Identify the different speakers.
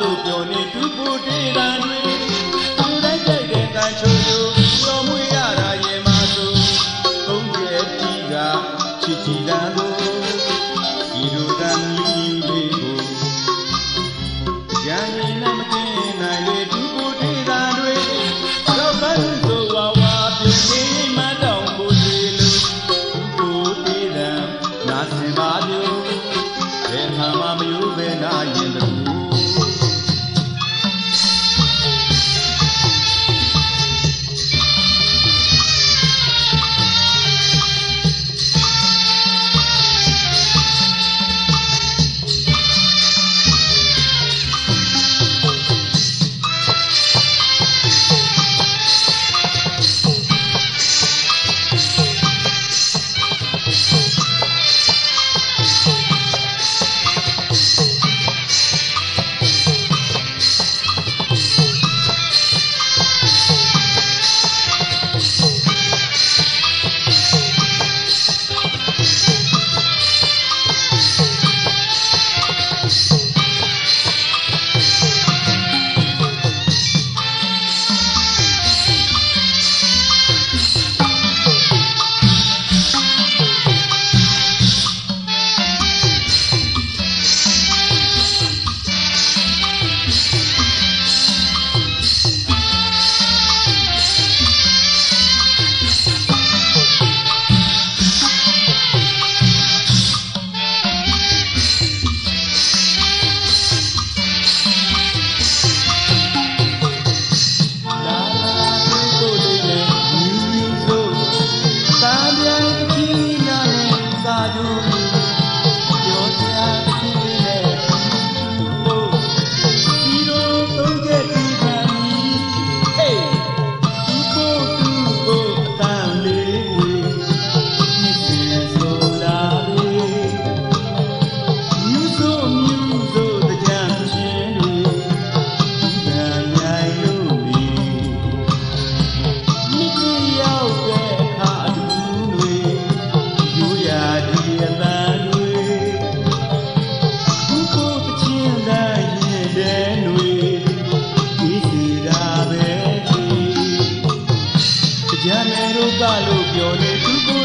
Speaker 1: လို့ပြောနေသူပူတေးတာတွေသူတိုင်းကြိုက်တဲ့ကံချိုချိုတော်မွေရတာရင်မဆိုသုံးရဲ့ကြီးကချစ်ချီတာကိုဒီလိုတမ်းမြည်လေးကိုရန်ရင်နဲ့မတင်နိုင်လေသူပူတေးတာတွေတော့ဘန်းဆိုဝါဝါပြင်းနေမတော့ကိုသေးလို့သူပူတေးတာနာစင်ပါမျိုးဘယ်မှာမှမယူပဲနာရင်လို့ လို့ပြောနေသူက